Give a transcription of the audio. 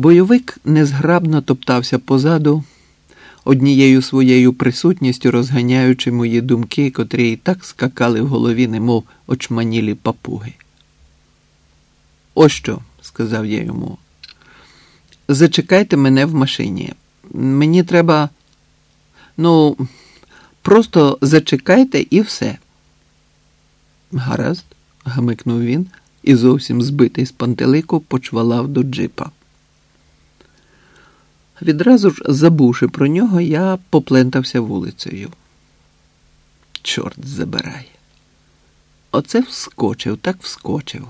Бойовик незграбно топтався позаду, однією своєю присутністю розганяючи мої думки, котрі і так скакали в голові, немов очманілі папуги. Ось що, сказав я йому. Зачекайте мене в машині. Мені треба. Ну, просто зачекайте і все. Гаразд, гамикнув він і зовсім збитий з пантелику почвалав до джипа. Відразу ж, забувши про нього, я поплентався вулицею. Чорт забирай. Оце вскочив, так вскочив.